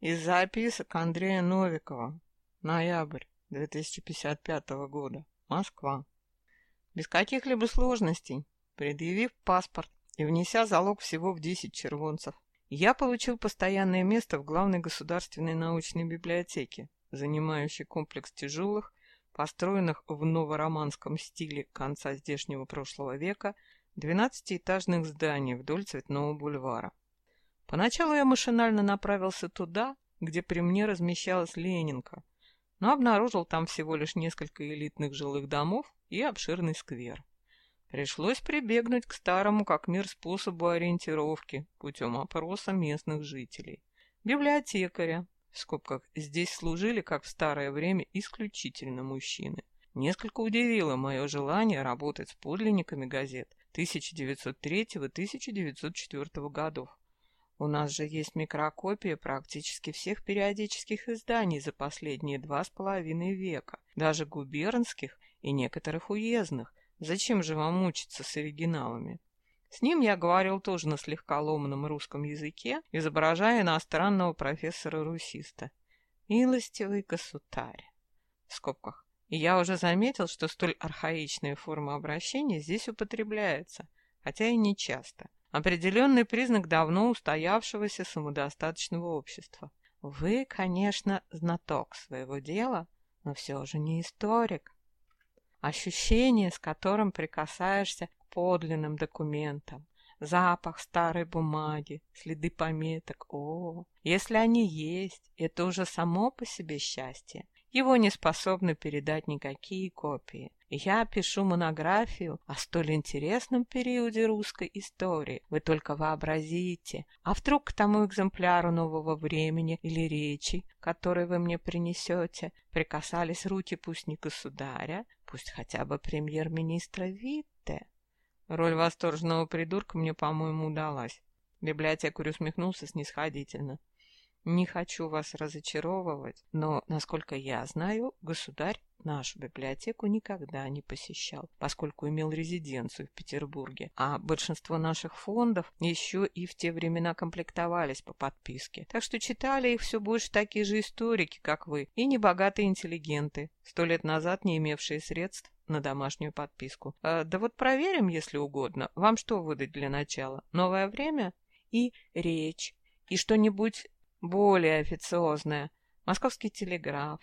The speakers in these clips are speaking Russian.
Из записок Андрея Новикова. Ноябрь 2055 года. Москва. Без каких-либо сложностей, предъявив паспорт и внеся залог всего в 10 червонцев, я получил постоянное место в главной государственной научной библиотеке, занимающей комплекс тяжелых, построенных в новороманском стиле конца здешнего прошлого века, 12-этажных зданий вдоль Цветного бульвара. Поначалу я машинально направился туда, где при мне размещалась Ленинка, но обнаружил там всего лишь несколько элитных жилых домов и обширный сквер. Пришлось прибегнуть к старому как мир способу ориентировки путем опроса местных жителей. Библиотекаря, в скобках, здесь служили, как в старое время, исключительно мужчины. Несколько удивило мое желание работать с подлинниками газет 1903-1904 годов. У нас же есть микрокопии практически всех периодических изданий за последние два с половиной века, даже губернских и некоторых уездных. Зачем же вам мучиться с оригиналами? С ним я говорил тоже на слегка ломаном русском языке, изображая иностранного профессора-русиста. «Милостивый государь!» В скобках. И я уже заметил, что столь архаичная форма обращения здесь употребляется, хотя и не часто. Определенный признак давно устоявшегося самодостаточного общества. Вы, конечно, знаток своего дела, но все же не историк. Ощущение, с которым прикасаешься к подлинным документам, запах старой бумаги, следы пометок. О, если они есть, это уже само по себе счастье. Его не способны передать никакие копии. Я пишу монографию о столь интересном периоде русской истории. Вы только вообразите. А вдруг к тому экземпляру нового времени или речи, который вы мне принесете, прикасались руки пусть не государя, пусть хотя бы премьер-министра Витте? Роль восторженного придурка мне, по-моему, удалась. Библиотекарь усмехнулся снисходительно. Не хочу вас разочаровывать, но, насколько я знаю, государь нашу библиотеку никогда не посещал, поскольку имел резиденцию в Петербурге, а большинство наших фондов еще и в те времена комплектовались по подписке. Так что читали их все больше такие же историки, как вы, и небогатые интеллигенты, сто лет назад не имевшие средств на домашнюю подписку. А, да вот проверим, если угодно. Вам что выдать для начала? Новое время? И речь. И что-нибудь более официозное. Московский телеграф,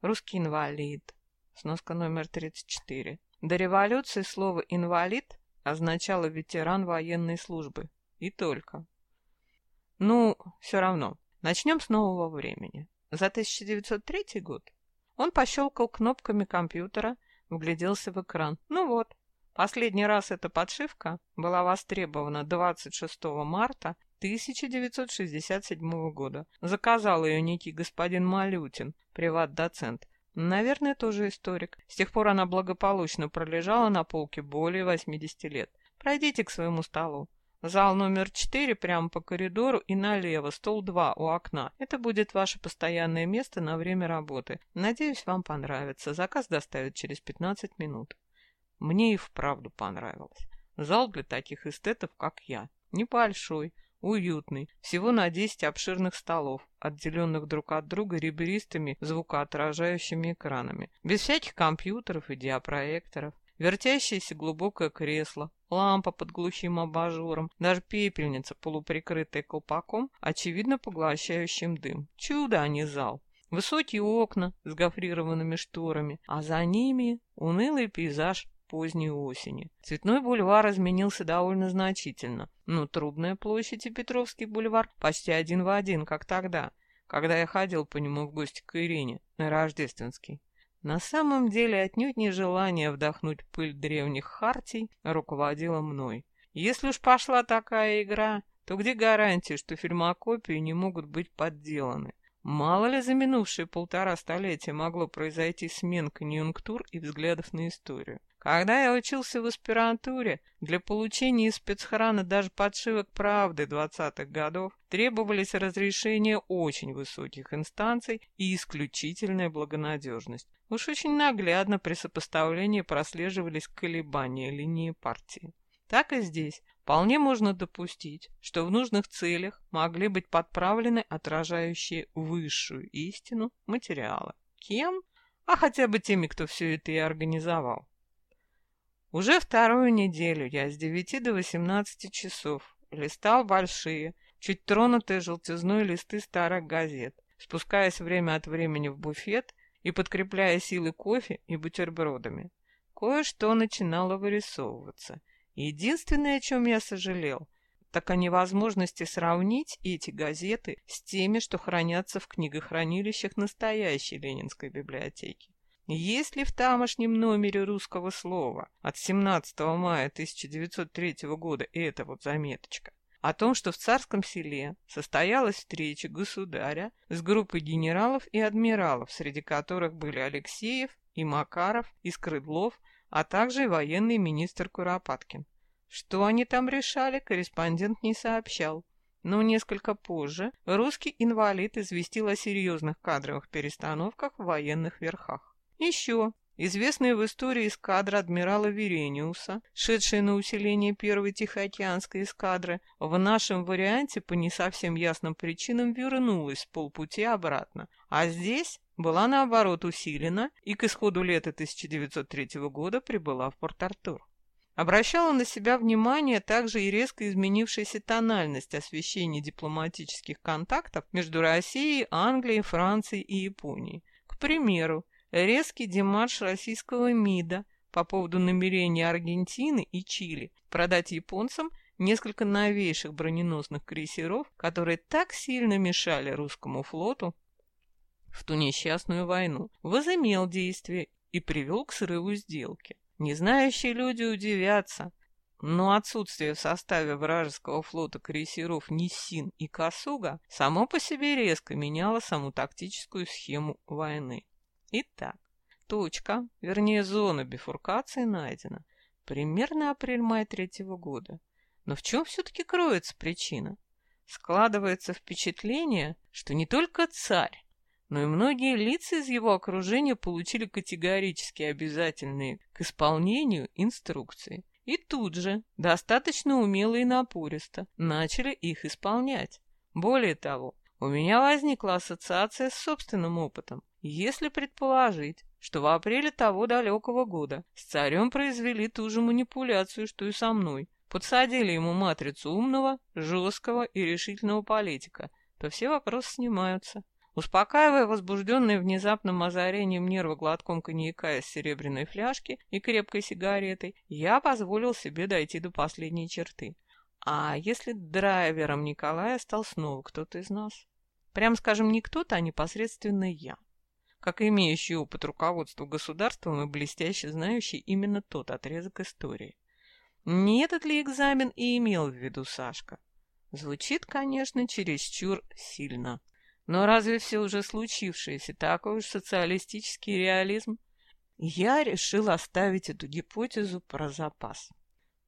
русский инвалид, сноска номер 34. До революции слово «инвалид» означало ветеран военной службы. И только. Ну, все равно. Начнем с нового времени. За 1903 год он пощелкал кнопками компьютера, вгляделся в экран. Ну вот, последний раз эта подшивка была востребована 26 марта 1967 года. Заказал ее некий господин Малютин, приват-доцент. Наверное, тоже историк. С тех пор она благополучно пролежала на полке более 80 лет. Пройдите к своему столу. Зал номер 4 прямо по коридору и налево, стол 2 у окна. Это будет ваше постоянное место на время работы. Надеюсь, вам понравится. Заказ доставят через 15 минут. Мне и вправду понравилось. Зал для таких эстетов, как я. Небольшой, уютный, всего на 10 обширных столов, отделенных друг от друга ребристыми звукоотражающими экранами, без всяких компьютеров и диапроекторов, вертящееся глубокое кресло, лампа под глухим абажуром, даже пепельница, полуприкрытая колпаком, очевидно поглощающим дым. Чудо, а не зал. Высокие окна с гофрированными шторами, а за ними унылый пейзаж поздней осени. Цветной бульвар изменился довольно значительно, но Трубная площадь и Петровский бульвар почти один в один, как тогда, когда я ходил по нему в гости к Ирине на Рождественский. На самом деле отнюдь не желание вдохнуть пыль древних хартий руководило мной. Если уж пошла такая игра, то где гарантия, что фильмокопии не могут быть подделаны? Мало ли за минувшие полтора столетия могло произойти смен конъюнктур и взглядов на историю. Когда я учился в аспирантуре, для получения из спецхрана даже подшивок правды двадцатых годов требовались разрешения очень высоких инстанций и исключительная благонадежность. Уж очень наглядно при сопоставлении прослеживались колебания линии партии. Так и здесь. вполне можно допустить, что в нужных целях могли быть подправлены отражающие высшую истину материалы. Кем? А хотя бы теми, кто все это и организовал. Уже вторую неделю я с 9 до 18 часов листал большие, чуть тронутые желтизной листы старых газет, спускаясь время от времени в буфет и подкрепляя силы кофе и бутербродами. Кое-что начинало вырисовываться. Единственное, о чем я сожалел, так о невозможности сравнить эти газеты с теми, что хранятся в книгохранилищах настоящей Ленинской библиотеки. Есть ли в тамошнем номере русского слова от 17 мая 1903 года эта вот заметочка? о том, что в царском селе состоялась встреча государя с группой генералов и адмиралов, среди которых были Алексеев и Макаров и Скрыдлов, а также военный министр Куропаткин. Что они там решали, корреспондент не сообщал. Но несколько позже русский инвалид известил о серьезных кадровых перестановках в военных верхах. Еще Известные в истории эскадра адмирала Верениуса, шедшая на усиление первой Тихоокеанской эскадры, в нашем варианте по не совсем ясным причинам вернулась полпути обратно, а здесь была наоборот усилена и к исходу лета 1903 года прибыла в Порт-Артур. Обращала на себя внимание также и резко изменившаяся тональность освещения дипломатических контактов между Россией, Англией, Францией и Японией. К примеру, резкий демарш российского МИДа по поводу намерения Аргентины и Чили продать японцам несколько новейших броненосных крейсеров, которые так сильно мешали русскому флоту в ту несчастную войну, возымел действие и привел к срыву сделки. Незнающие люди удивятся, но отсутствие в составе вражеского флота крейсеров Ниссин и Касуга само по себе резко меняло саму тактическую схему войны. Итак, точка, вернее зона бифуркации найдена. Примерно апрель-май третьего года. Но в чем все-таки кроется причина? Складывается впечатление, что не только царь, но и многие лица из его окружения получили категорически обязательные к исполнению инструкции. И тут же, достаточно умело и напористо, начали их исполнять. Более того, у меня возникла ассоциация с собственным опытом. Если предположить, что в апреле того далекого года с царем произвели ту же манипуляцию, что и со мной, подсадили ему матрицу умного, жесткого и решительного политика, то все вопросы снимаются. Успокаивая возбужденный внезапным озарением нерва глотком коньяка из серебряной фляжки и крепкой сигаретой, я позволил себе дойти до последней черты. А если драйвером Николая стал снова кто-то из нас? Прям скажем, не кто-то, а непосредственно я как имеющий опыт руководства государством и блестяще знающий именно тот отрезок истории. Не этот ли экзамен и имел в виду Сашка? Звучит, конечно, чересчур сильно. Но разве все уже случившееся такой уж социалистический реализм? Я решил оставить эту гипотезу про запас.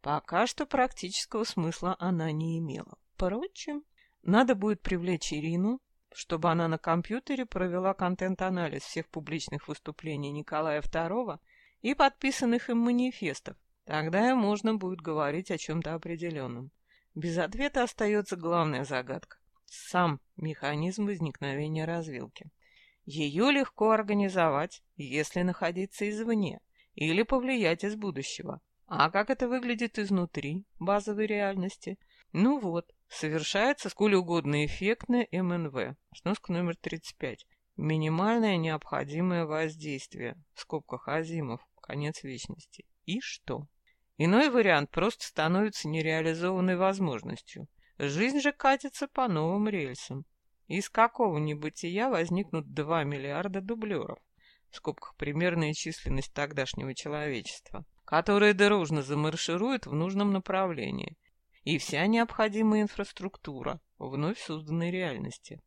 Пока что практического смысла она не имела. Впрочем, надо будет привлечь Ирину, чтобы она на компьютере провела контент-анализ всех публичных выступлений Николая II и подписанных им манифестов. Тогда можно будет говорить о чем-то определенном. Без ответа остается главная загадка – сам механизм возникновения развилки. Ее легко организовать, если находиться извне, или повлиять из будущего. А как это выглядит изнутри базовой реальности? Ну вот, Совершается сколь угодно эффектное МНВ, сноска номер 35. Минимальное необходимое воздействие, в скобках Азимов, конец вечности. И что? Иной вариант просто становится нереализованной возможностью. Жизнь же катится по новым рельсам. Из какого небытия возникнут 2 миллиарда дублеров, в скобках примерная численность тогдашнего человечества, которые дружно замаршируют в нужном направлении – и вся необходимая инфраструктура вновь созданной реальности.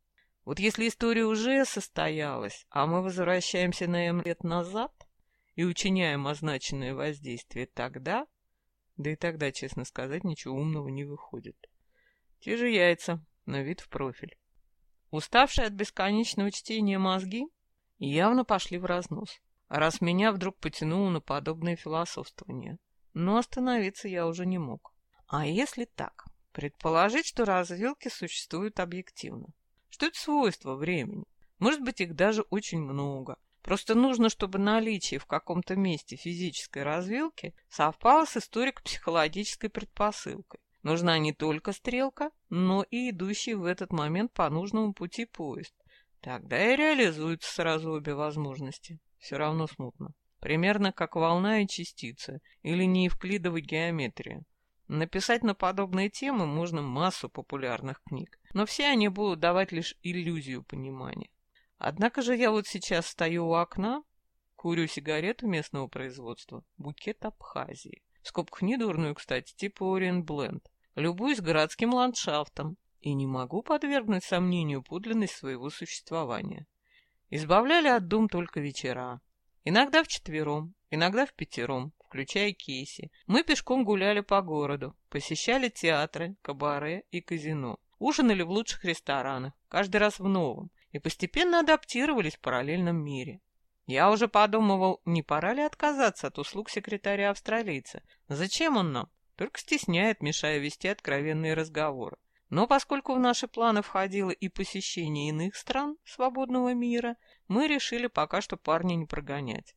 Вот если история уже состоялась, а мы возвращаемся на М лет назад и учиняем означенное воздействие тогда, да и тогда, честно сказать, ничего умного не выходит. Те же яйца, на вид в профиль. Уставшие от бесконечного чтения мозги явно пошли в разнос, раз меня вдруг потянуло на подобное философствование. Но остановиться я уже не мог. А если так? Предположить, что развилки существуют объективно. Что это свойство времени? Может быть, их даже очень много. Просто нужно, чтобы наличие в каком-то месте физической развилки совпало с историко-психологической предпосылкой. Нужна не только стрелка, но и идущий в этот момент по нужному пути поезд. Тогда и реализуются сразу обе возможности. Все равно смутно. Примерно как волна и частица, или неевклидовая геометрия. Написать на подобные темы можно массу популярных книг, но все они будут давать лишь иллюзию понимания. Однако же я вот сейчас стою у окна, курю сигарету местного производства, букет Абхазии. В скобках недурную, кстати, типа Ориен Бленд. Любуюсь городским ландшафтом и не могу подвергнуть сомнению подлинность своего существования. Избавляли от дум только вечера. Иногда вчетвером, иногда в пятером, включая Кейси. Мы пешком гуляли по городу, посещали театры, кабаре и казино. Ужинали в лучших ресторанах, каждый раз в новом, и постепенно адаптировались в параллельном мире. Я уже подумывал, не пора ли отказаться от услуг секретаря-австралийца. Зачем он нам? Только стесняет, мешая вести откровенные разговоры. Но поскольку в наши планы входило и посещение иных стран свободного мира, мы решили пока что парня не прогонять.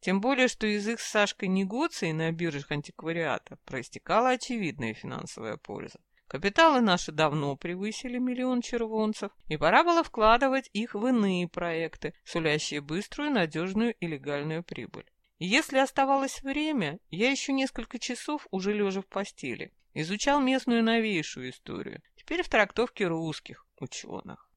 Тем более, что из их с Сашкой негоций на биржах антиквариата проистекала очевидная финансовая польза. Капиталы наши давно превысили миллион червонцев, и пора было вкладывать их в иные проекты, сулящие быструю, надежную и легальную прибыль. И если оставалось время, я еще несколько часов, уже лежа в постели, изучал местную новейшую историю, теперь в трактовке русских ученых.